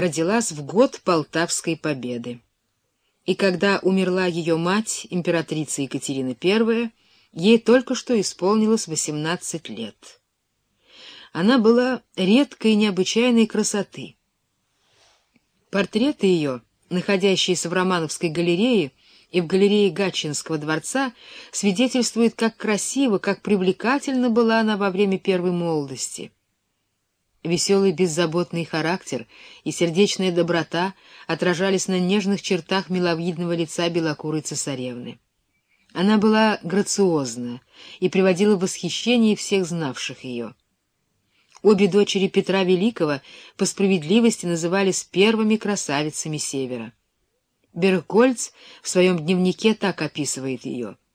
родилась в год Полтавской победы. И когда умерла ее мать, императрица Екатерина I, ей только что исполнилось 18 лет. Она была редкой и необычайной красоты. Портреты ее, находящиеся в Романовской галерее и в галерее Гатчинского дворца, свидетельствуют, как красиво, как привлекательна была она во время первой молодости — Веселый беззаботный характер и сердечная доброта отражались на нежных чертах миловидного лица белокурой цесаревны. Она была грациозна и приводила в восхищение всех знавших ее. Обе дочери Петра Великого по справедливости назывались первыми красавицами Севера. Бергольц в своем дневнике так описывает ее —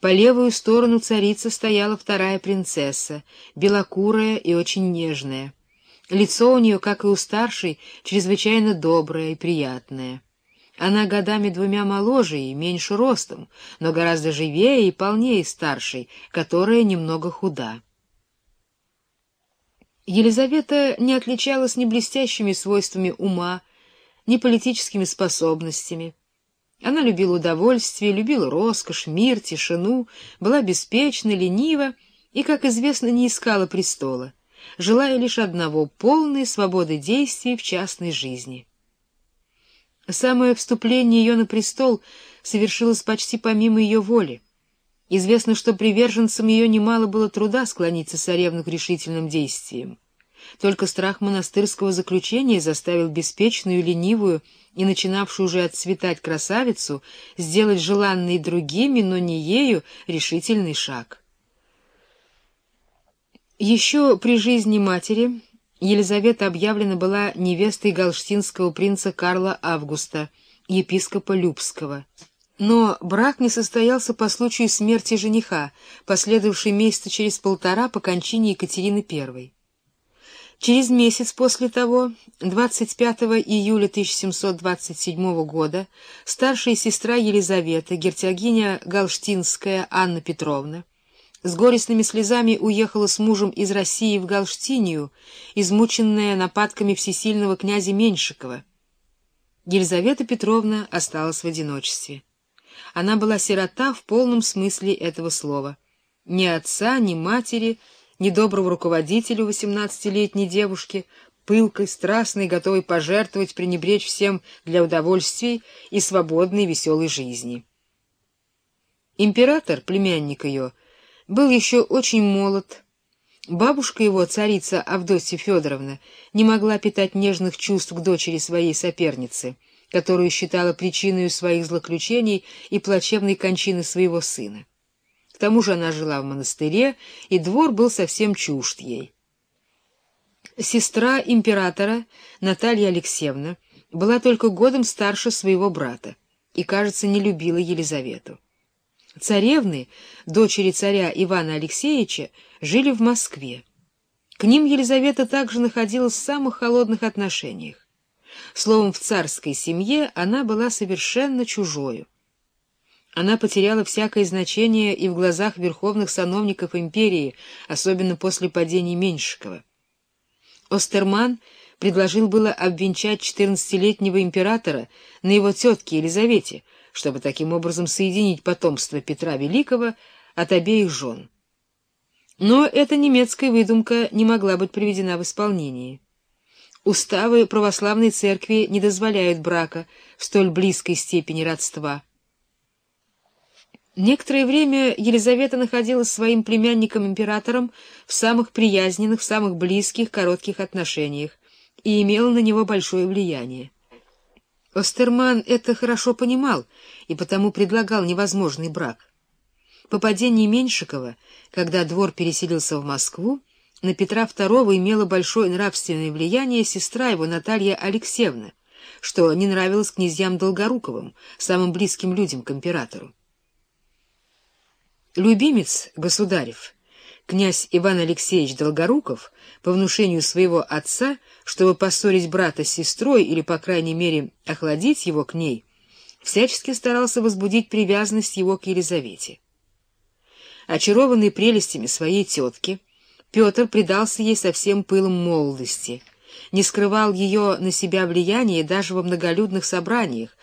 по левую сторону царицы стояла вторая принцесса, белокурая и очень нежная. Лицо у нее, как и у старшей, чрезвычайно доброе и приятное. Она годами двумя моложе и меньше ростом, но гораздо живее и полнее старшей, которая немного худа. Елизавета не отличалась ни блестящими свойствами ума, ни политическими способностями. Она любила удовольствие, любила роскошь, мир, тишину, была беспечна, ленива и, как известно, не искала престола, желая лишь одного — полной свободы действий в частной жизни. Самое вступление ее на престол совершилось почти помимо ее воли. Известно, что приверженцам ее немало было труда склонить цесаревну к решительным действиям. Только страх монастырского заключения заставил беспечную, ленивую и начинавшую уже отцветать красавицу сделать желанный другими, но не ею, решительный шаг. Еще при жизни матери Елизавета объявлена была невестой галштинского принца Карла Августа, епископа Любского. Но брак не состоялся по случаю смерти жениха, последовавшей месяца через полтора по кончине Екатерины I. Через месяц после того, 25 июля 1727 года, старшая сестра Елизавета, герцогиня Галштинская Анна Петровна, с горестными слезами уехала с мужем из России в Галштинию, измученная нападками всесильного князя Меньшикова. Елизавета Петровна осталась в одиночестве. Она была сирота в полном смысле этого слова. Ни отца, ни матери — недоброго руководителя восемнадцатилетней девушки, пылкой, страстной, готовой пожертвовать, пренебречь всем для удовольствий и свободной веселой жизни. Император, племянник ее, был еще очень молод. Бабушка его, царица Авдотья Федоровна, не могла питать нежных чувств к дочери своей соперницы, которую считала причиной своих злоключений и плачевной кончины своего сына. К тому же она жила в монастыре, и двор был совсем чужд ей. Сестра императора, Наталья Алексеевна, была только годом старше своего брата и, кажется, не любила Елизавету. Царевны, дочери царя Ивана Алексеевича, жили в Москве. К ним Елизавета также находилась в самых холодных отношениях. Словом, в царской семье она была совершенно чужою. Она потеряла всякое значение и в глазах верховных сановников империи, особенно после падения Меньшикова. Остерман предложил было обвенчать четырнадцатилетнего императора на его тетке Елизавете, чтобы таким образом соединить потомство Петра Великого от обеих жен. Но эта немецкая выдумка не могла быть приведена в исполнение. Уставы православной церкви не дозволяют брака в столь близкой степени родства. Некоторое время Елизавета находилась своим племянником-императором в самых приязненных, самых близких, коротких отношениях и имела на него большое влияние. Остерман это хорошо понимал и потому предлагал невозможный брак. По падении Меньшикова, когда двор переселился в Москву, на Петра II имела большое нравственное влияние сестра его Наталья Алексеевна, что не нравилось князьям Долгоруковым, самым близким людям к императору. Любимец государев, князь Иван Алексеевич Долгоруков, по внушению своего отца, чтобы поссорить брата с сестрой или, по крайней мере, охладить его к ней, всячески старался возбудить привязанность его к Елизавете. Очарованный прелестями своей тетки, Петр предался ей со всем пылом молодости не скрывал ее на себя влияние даже во многолюдных собраниях,